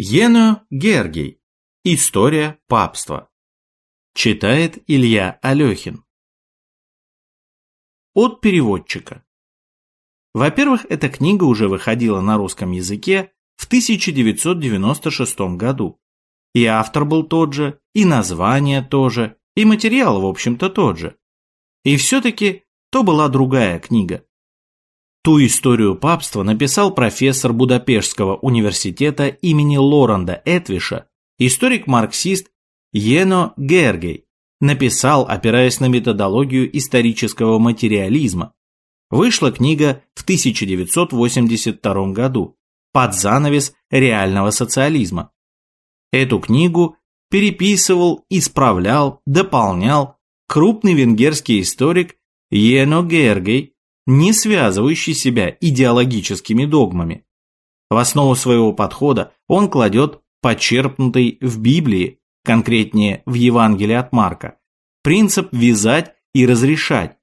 Ено Гергий. История папства. Читает Илья Алехин. От переводчика. Во-первых, эта книга уже выходила на русском языке в 1996 году. И автор был тот же, и название тоже, и материал, в общем-то, тот же. И все-таки то была другая книга. Ту историю папства написал профессор Будапештского университета имени Лоранда Этвиша, историк-марксист Ено Гергей, написал, опираясь на методологию исторического материализма. Вышла книга в 1982 году под занавес реального социализма. Эту книгу переписывал, исправлял, дополнял крупный венгерский историк Ено Гергей не связывающий себя идеологическими догмами. В основу своего подхода он кладет почерпнутый в Библии, конкретнее в Евангелии от Марка, принцип вязать и разрешать,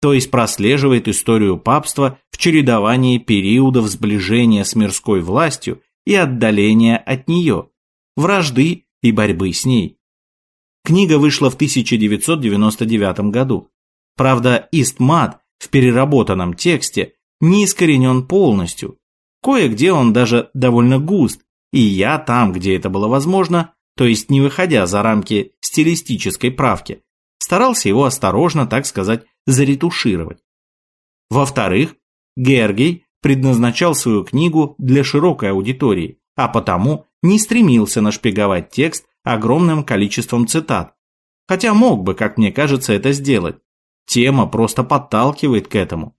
то есть прослеживает историю папства в чередовании периодов сближения с мирской властью и отдаления от нее, вражды и борьбы с ней. Книга вышла в 1999 году. Правда, Истмат в переработанном тексте не искоренен полностью. Кое-где он даже довольно густ, и я там, где это было возможно, то есть не выходя за рамки стилистической правки, старался его осторожно, так сказать, заретушировать. Во-вторых, Гергей предназначал свою книгу для широкой аудитории, а потому не стремился нашпиговать текст огромным количеством цитат, хотя мог бы, как мне кажется, это сделать, Тема просто подталкивает к этому.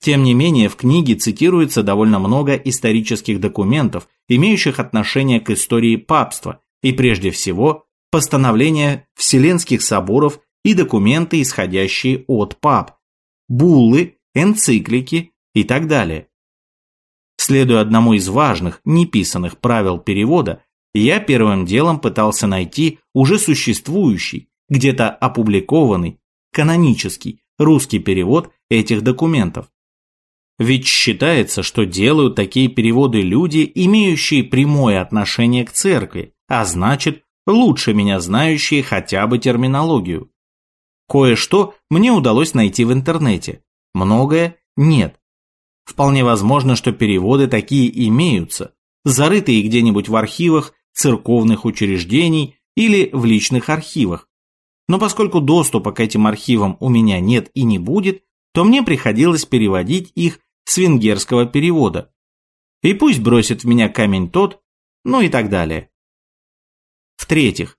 Тем не менее, в книге цитируется довольно много исторических документов, имеющих отношение к истории папства, и прежде всего постановления Вселенских соборов и документы, исходящие от пап, буллы, энциклики и так далее. Следуя одному из важных, неписанных правил перевода, я первым делом пытался найти уже существующий, где-то опубликованный канонический русский перевод этих документов. Ведь считается, что делают такие переводы люди, имеющие прямое отношение к церкви, а значит, лучше меня знающие хотя бы терминологию. Кое-что мне удалось найти в интернете, многое нет. Вполне возможно, что переводы такие имеются, зарытые где-нибудь в архивах церковных учреждений или в личных архивах, но поскольку доступа к этим архивам у меня нет и не будет, то мне приходилось переводить их с венгерского перевода. И пусть бросит в меня камень тот, ну и так далее. В-третьих,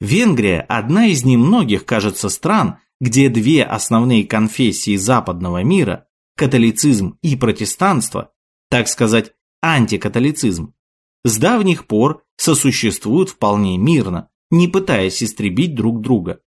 Венгрия – одна из немногих, кажется, стран, где две основные конфессии западного мира – католицизм и протестанство, так сказать, антикатолицизм, с давних пор сосуществуют вполне мирно, не пытаясь истребить друг друга.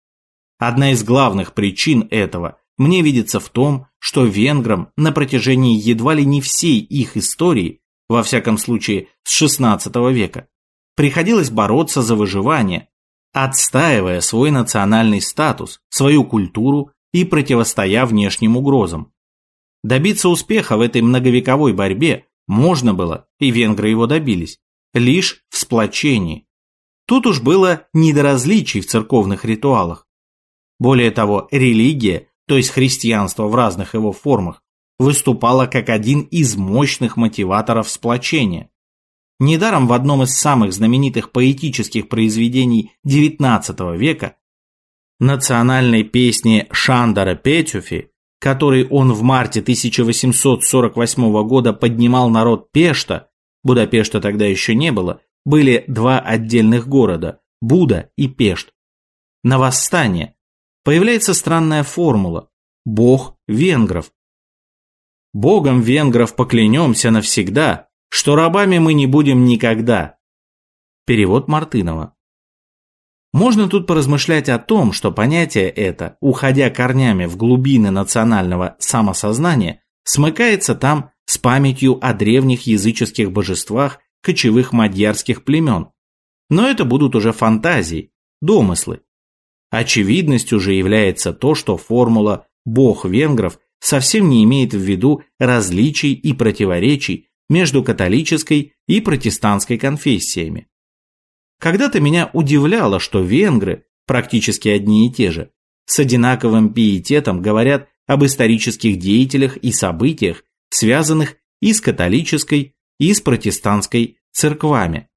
Одна из главных причин этого мне видится в том, что венграм на протяжении едва ли не всей их истории, во всяком случае с XVI века, приходилось бороться за выживание, отстаивая свой национальный статус, свою культуру и противостоя внешним угрозам. Добиться успеха в этой многовековой борьбе можно было, и венгры его добились, лишь в сплочении, Тут уж было не до различий в церковных ритуалах. Более того, религия, то есть христианство в разных его формах, выступала как один из мощных мотиваторов сплочения. Недаром в одном из самых знаменитых поэтических произведений XIX века, национальной песне Шандара Петюфи, которой он в марте 1848 года поднимал народ Пешта, Будапешта тогда еще не было, были два отдельных города – Буда и Пешт. На восстание появляется странная формула – бог венгров. Богом венгров поклянемся навсегда, что рабами мы не будем никогда. Перевод Мартынова. Можно тут поразмышлять о том, что понятие это, уходя корнями в глубины национального самосознания, смыкается там с памятью о древних языческих божествах кочевых мадьярских племен. Но это будут уже фантазии, домыслы. Очевидностью же является то, что формула «бог венгров» совсем не имеет в виду различий и противоречий между католической и протестантской конфессиями. Когда-то меня удивляло, что венгры, практически одни и те же, с одинаковым пиететом говорят об исторических деятелях и событиях, связанных и с католической, и с протестантской церквами.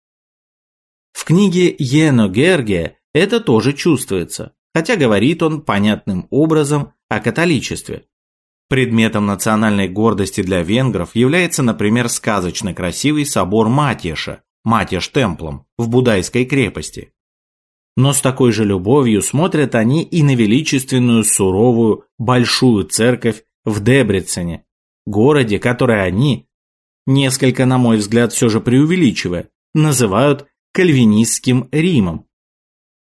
В книге Ено Гергия это тоже чувствуется, хотя говорит он понятным образом о католичестве. Предметом национальной гордости для венгров является, например, сказочно красивый собор Матьеша, Матьеш-темплом, в Будайской крепости. Но с такой же любовью смотрят они и на величественную, суровую, большую церковь в Дебрицене, городе, который они, несколько, на мой взгляд, все же преувеличивая, называют кальвинистским Римом.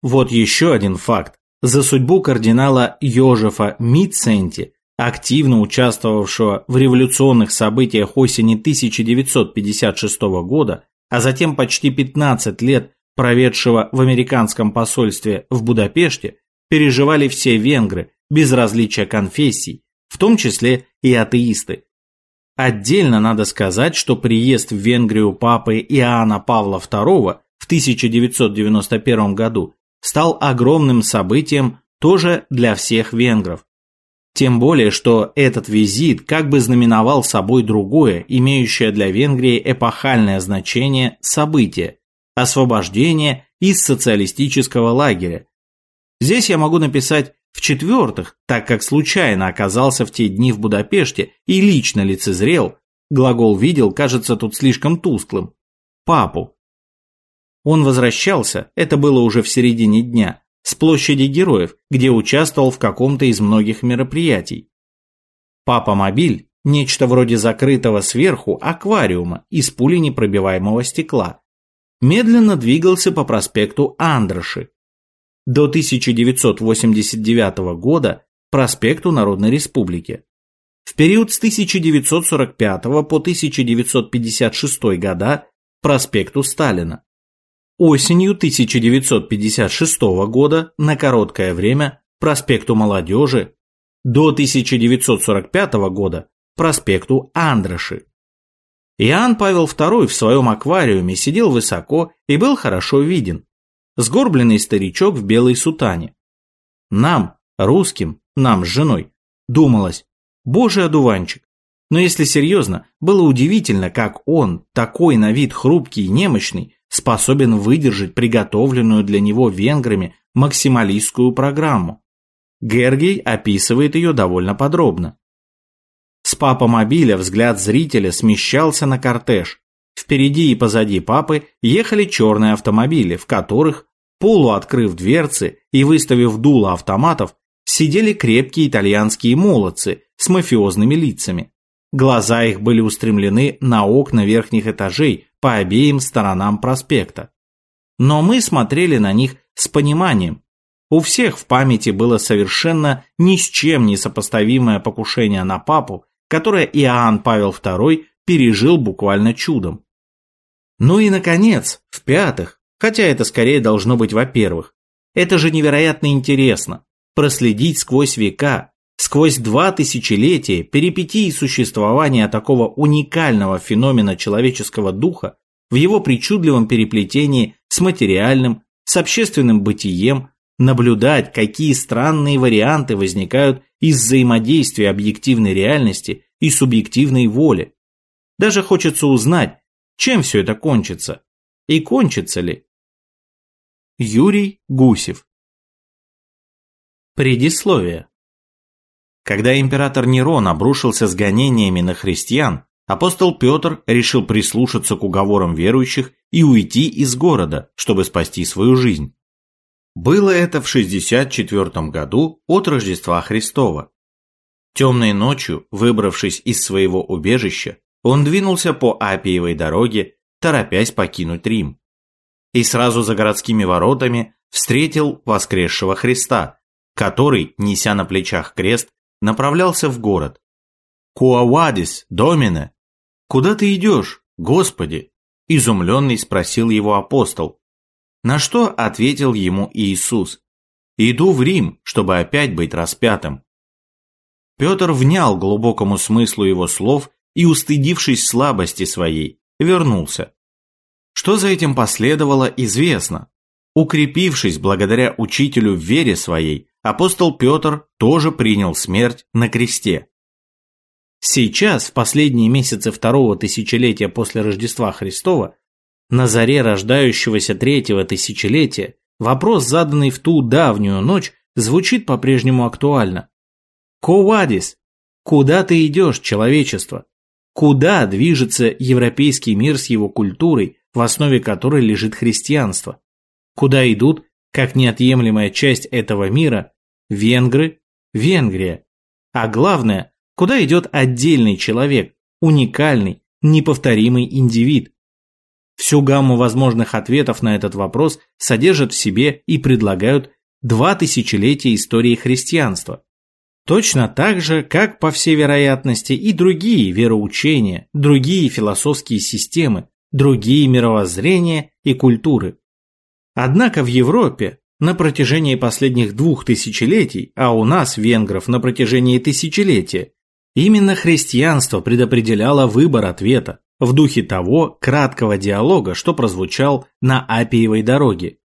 Вот еще один факт. За судьбу кардинала Йожефа Митценти, активно участвовавшего в революционных событиях осени 1956 года, а затем почти 15 лет проведшего в американском посольстве в Будапеште, переживали все венгры, без различия конфессий, в том числе и атеисты. Отдельно надо сказать, что приезд в Венгрию папы Иоанна Павла II в 1991 году стал огромным событием тоже для всех венгров. Тем более, что этот визит как бы знаменовал собой другое, имеющее для Венгрии эпохальное значение событие – освобождение из социалистического лагеря. Здесь я могу написать в-четвертых, так как случайно оказался в те дни в Будапеште и лично лицезрел, глагол «видел» кажется тут слишком тусклым, папу. Он возвращался, это было уже в середине дня, с площади героев, где участвовал в каком-то из многих мероприятий. Папа-мобиль – нечто вроде закрытого сверху аквариума из пуленепробиваемого стекла. Медленно двигался по проспекту Андроши. До 1989 года проспекту Народной Республики. В период с 1945 по 1956 года проспекту Сталина. Осенью 1956 года на короткое время проспекту Молодежи, до 1945 года проспекту Андраши. Иоанн Павел II в своем аквариуме сидел высоко и был хорошо виден. Сгорбленный старичок в белой сутане. Нам, русским, нам с женой, думалось, божий одуванчик. Но если серьезно, было удивительно, как он, такой на вид хрупкий и немощный, способен выдержать приготовленную для него венграми максималистскую программу. Гергей описывает ее довольно подробно. С папа-мобиля взгляд зрителя смещался на кортеж. Впереди и позади папы ехали черные автомобили, в которых, полуоткрыв дверцы и выставив дуло автоматов, сидели крепкие итальянские молодцы с мафиозными лицами. Глаза их были устремлены на окна верхних этажей по обеим сторонам проспекта. Но мы смотрели на них с пониманием. У всех в памяти было совершенно ни с чем не сопоставимое покушение на папу, которое Иоанн Павел II пережил буквально чудом. Ну и, наконец, в-пятых, хотя это скорее должно быть во-первых, это же невероятно интересно, проследить сквозь века, сквозь два тысячелетия перипетии существования такого уникального феномена человеческого духа в его причудливом переплетении с материальным, с общественным бытием, наблюдать, какие странные варианты возникают из взаимодействия объективной реальности и субъективной воли. Даже хочется узнать, чем все это кончится, и кончится ли. Юрий Гусев Предисловие когда император Нерон обрушился с гонениями на христиан, апостол Петр решил прислушаться к уговорам верующих и уйти из города, чтобы спасти свою жизнь. Было это в 64 году от Рождества Христова. Темной ночью, выбравшись из своего убежища, он двинулся по Апиевой дороге, торопясь покинуть Рим. И сразу за городскими воротами встретил воскресшего Христа, который, неся на плечах крест, направлялся в город. «Куавадис, Домине!» «Куда ты идешь, Господи?» – изумленный спросил его апостол. На что ответил ему Иисус. «Иду в Рим, чтобы опять быть распятым». Петр внял глубокому смыслу его слов и, устыдившись слабости своей, вернулся. Что за этим последовало, известно. Укрепившись благодаря учителю в вере своей, апостол Петр тоже принял смерть на кресте. Сейчас, в последние месяцы второго тысячелетия после Рождества Христова, на заре рождающегося третьего тысячелетия, вопрос, заданный в ту давнюю ночь, звучит по-прежнему актуально. Ковадис, куда ты идешь, человечество? Куда движется европейский мир с его культурой, в основе которой лежит христианство? Куда идут, как неотъемлемая часть этого мира, венгры, Венгрия? А главное, куда идет отдельный человек, уникальный, неповторимый индивид? Всю гамму возможных ответов на этот вопрос содержат в себе и предлагают два тысячелетия истории христианства. Точно так же, как, по всей вероятности, и другие вероучения, другие философские системы, другие мировоззрения и культуры. Однако в Европе на протяжении последних двух тысячелетий, а у нас, венгров, на протяжении тысячелетия, именно христианство предопределяло выбор ответа в духе того краткого диалога, что прозвучал на Апиевой дороге.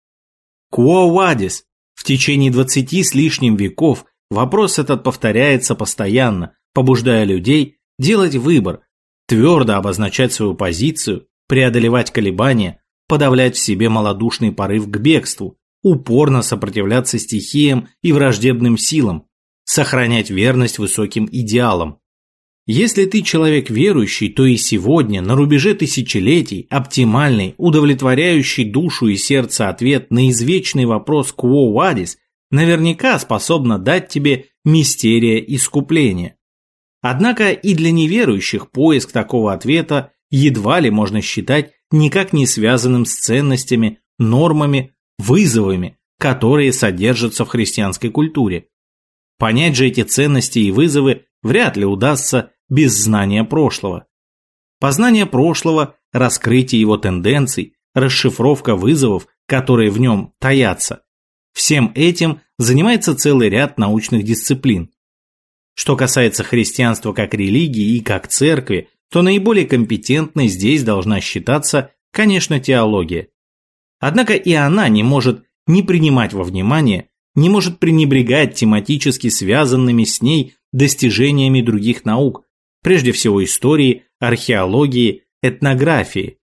«Quo vadis?» В течение двадцати с лишним веков вопрос этот повторяется постоянно, побуждая людей делать выбор, твердо обозначать свою позицию, преодолевать колебания, подавлять в себе малодушный порыв к бегству, упорно сопротивляться стихиям и враждебным силам, сохранять верность высоким идеалам. Если ты человек верующий, то и сегодня, на рубеже тысячелетий, оптимальный, удовлетворяющий душу и сердце ответ на извечный вопрос «Quo vadis» наверняка способна дать тебе мистерия искупления. Однако и для неверующих поиск такого ответа едва ли можно считать никак не связанным с ценностями, нормами, вызовами, которые содержатся в христианской культуре. Понять же эти ценности и вызовы вряд ли удастся без знания прошлого. Познание прошлого, раскрытие его тенденций, расшифровка вызовов, которые в нем таятся. Всем этим занимается целый ряд научных дисциплин. Что касается христианства как религии и как церкви, то наиболее компетентной здесь должна считаться, конечно, теология. Однако и она не может не принимать во внимание, не может пренебрегать тематически связанными с ней достижениями других наук, прежде всего истории, археологии, этнографии.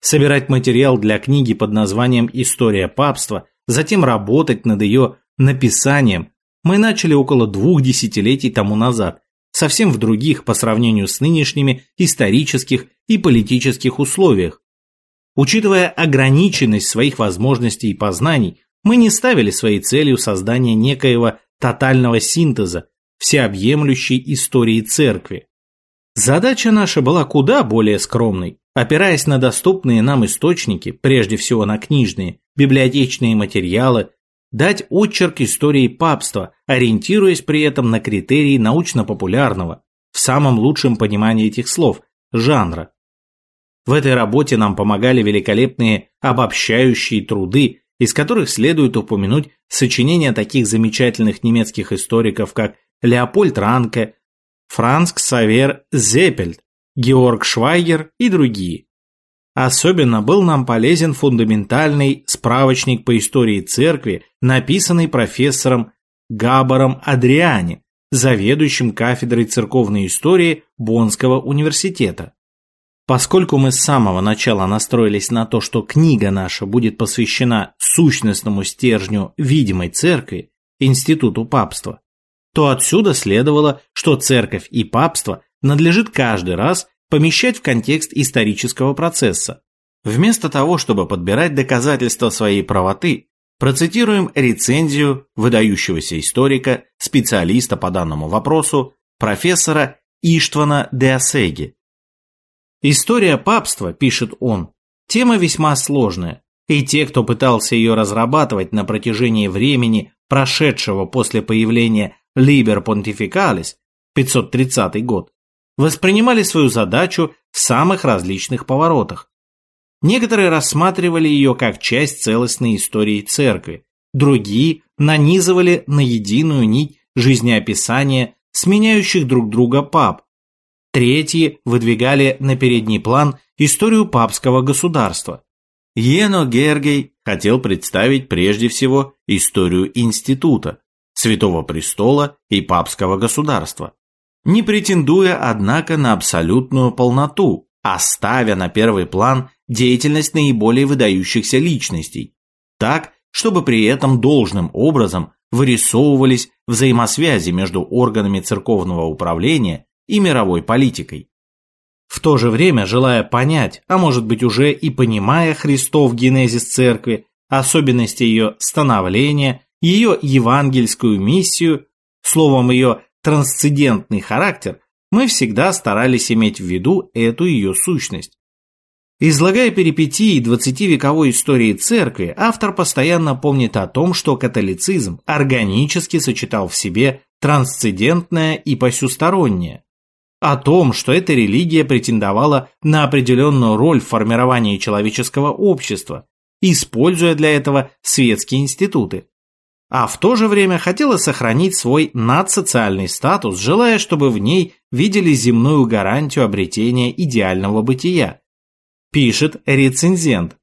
Собирать материал для книги под названием «История папства», затем работать над ее написанием мы начали около двух десятилетий тому назад, совсем в других по сравнению с нынешними исторических и политических условиях. Учитывая ограниченность своих возможностей и познаний, мы не ставили своей целью создание некоего тотального синтеза, всеобъемлющей истории церкви. Задача наша была куда более скромной. Опираясь на доступные нам источники, прежде всего на книжные, библиотечные материалы, дать отчерк истории папства, ориентируясь при этом на критерии научно-популярного, в самом лучшем понимании этих слов, жанра. В этой работе нам помогали великолепные обобщающие труды, из которых следует упомянуть сочинения таких замечательных немецких историков, как Леопольд Ранке, Франц Ксавер Зеппельд, Георг Швайгер и другие. Особенно был нам полезен фундаментальный справочник по истории церкви, написанный профессором Габаром Адриани, заведующим кафедрой церковной истории Боннского университета. Поскольку мы с самого начала настроились на то, что книга наша будет посвящена сущностному стержню видимой церкви, институту папства, то отсюда следовало, что церковь и папство надлежит каждый раз помещать в контекст исторического процесса. Вместо того, чтобы подбирать доказательства своей правоты, процитируем рецензию выдающегося историка, специалиста по данному вопросу, профессора Иштвана Деосеги. История папства, пишет он, тема весьма сложная, и те, кто пытался ее разрабатывать на протяжении времени, прошедшего после появления Liber Pontificalis, 530 год, воспринимали свою задачу в самых различных поворотах. Некоторые рассматривали ее как часть целостной истории церкви, другие нанизывали на единую нить жизнеописания сменяющих друг друга пап. Третьи выдвигали на передний план историю папского государства. Ено Гергей хотел представить прежде всего историю института, Святого Престола и папского государства, не претендуя, однако, на абсолютную полноту, оставя на первый план деятельность наиболее выдающихся личностей, так, чтобы при этом должным образом вырисовывались взаимосвязи между органами церковного управления и мировой политикой. В то же время, желая понять, а может быть уже и понимая Христов генезис церкви, особенности ее становления, ее евангельскую миссию, словом ее трансцендентный характер, мы всегда старались иметь в виду эту ее сущность. Излагая перипетии двадцативековой истории церкви, автор постоянно помнит о том, что католицизм органически сочетал в себе трансцендентное и посюстороннее, о том, что эта религия претендовала на определенную роль в формировании человеческого общества, используя для этого светские институты, а в то же время хотела сохранить свой надсоциальный статус, желая, чтобы в ней видели земную гарантию обретения идеального бытия. Пишет рецензент.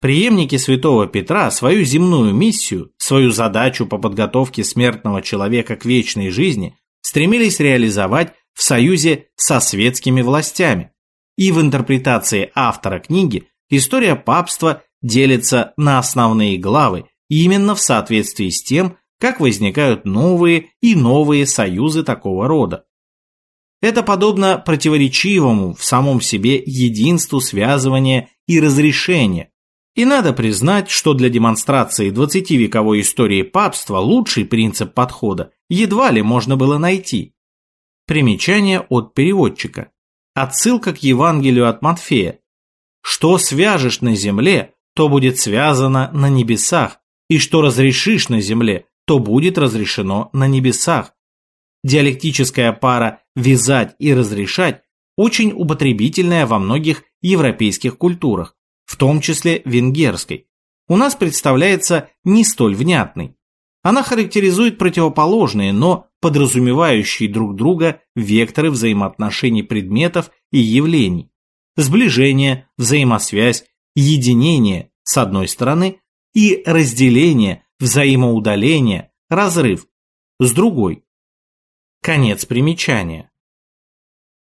Преемники святого Петра свою земную миссию, свою задачу по подготовке смертного человека к вечной жизни стремились реализовать в союзе со светскими властями. И в интерпретации автора книги история папства делится на основные главы именно в соответствии с тем, как возникают новые и новые союзы такого рода. Это подобно противоречивому в самом себе единству связывания и разрешения. И надо признать, что для демонстрации 20-вековой истории папства лучший принцип подхода едва ли можно было найти. Примечание от переводчика. Отсылка к Евангелию от Матфея. «Что свяжешь на земле, то будет связано на небесах, и что разрешишь на земле, то будет разрешено на небесах». Диалектическая пара «вязать» и «разрешать» очень употребительная во многих европейских культурах, в том числе венгерской. У нас представляется не столь внятной. Она характеризует противоположные, но подразумевающие друг друга векторы взаимоотношений предметов и явлений. Сближение, взаимосвязь, единение с одной стороны и разделение, взаимоудаление, разрыв с другой. Конец примечания.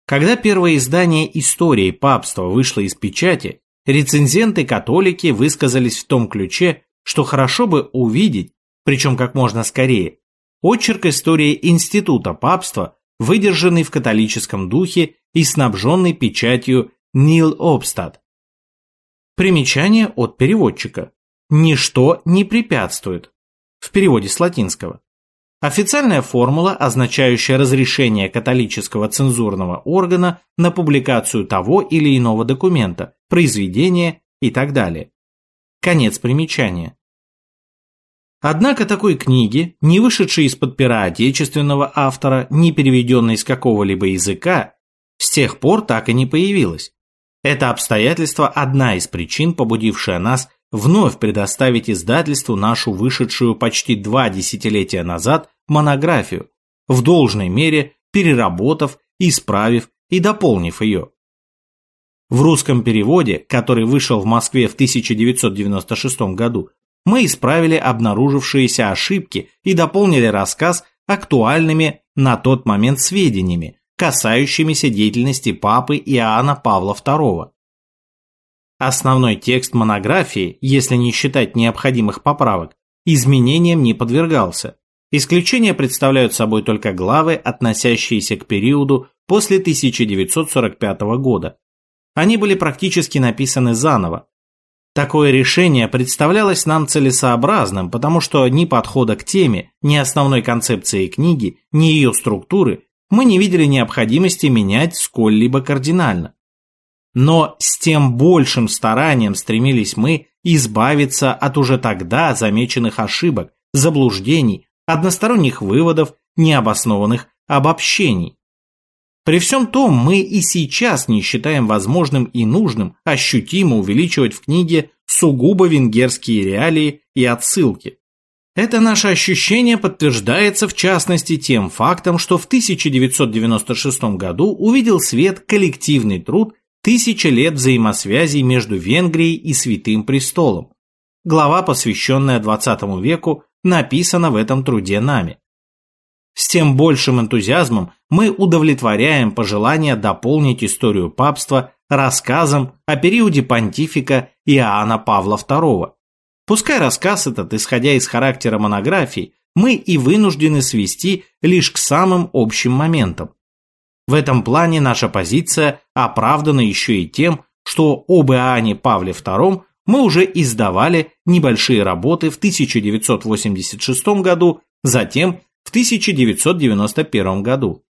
Когда первое издание истории папства вышло из печати, рецензенты-католики высказались в том ключе, что хорошо бы увидеть, причем как можно скорее, Очерк истории Института папства, выдержанный в католическом духе и снабженный печатью Нил Обстад. Примечание от переводчика. Ничто не препятствует. В переводе с латинского. Официальная формула, означающая разрешение католического цензурного органа на публикацию того или иного документа, произведения и так далее. Конец примечания. Однако такой книги, не вышедшей из-под пера отечественного автора, не переведенной с какого-либо языка, с тех пор так и не появилась. Это обстоятельство – одна из причин, побудившая нас вновь предоставить издательству нашу вышедшую почти два десятилетия назад монографию, в должной мере переработав, исправив и дополнив ее. В русском переводе, который вышел в Москве в 1996 году, мы исправили обнаружившиеся ошибки и дополнили рассказ актуальными на тот момент сведениями, касающимися деятельности папы Иоанна Павла II. Основной текст монографии, если не считать необходимых поправок, изменениям не подвергался. Исключения представляют собой только главы, относящиеся к периоду после 1945 года. Они были практически написаны заново, Такое решение представлялось нам целесообразным, потому что ни подхода к теме, ни основной концепции книги, ни ее структуры мы не видели необходимости менять сколь-либо кардинально. Но с тем большим старанием стремились мы избавиться от уже тогда замеченных ошибок, заблуждений, односторонних выводов, необоснованных обобщений. При всем том, мы и сейчас не считаем возможным и нужным ощутимо увеличивать в книге сугубо венгерские реалии и отсылки. Это наше ощущение подтверждается в частности тем фактом, что в 1996 году увидел свет коллективный труд «Тысяча лет взаимосвязей между Венгрией и Святым Престолом». Глава, посвященная XX веку, написана в этом труде нами. С тем большим энтузиазмом мы удовлетворяем пожелание дополнить историю папства рассказом о периоде понтифика Иоанна Павла II. Пускай рассказ этот, исходя из характера монографии, мы и вынуждены свести лишь к самым общим моментам. В этом плане наша позиция оправдана еще и тем, что об Иоанне Павле II мы уже издавали небольшие работы в 1986 году, затем в 1991 году.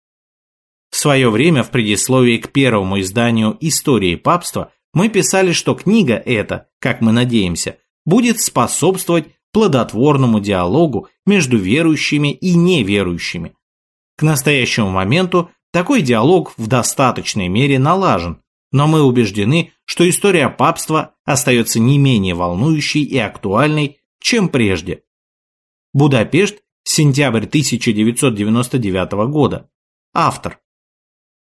В свое время в предисловии к первому изданию «Истории папства» мы писали, что книга эта, как мы надеемся, будет способствовать плодотворному диалогу между верующими и неверующими. К настоящему моменту такой диалог в достаточной мере налажен, но мы убеждены, что история папства остается не менее волнующей и актуальной, чем прежде. Будапешт, сентябрь 1999 года. Автор.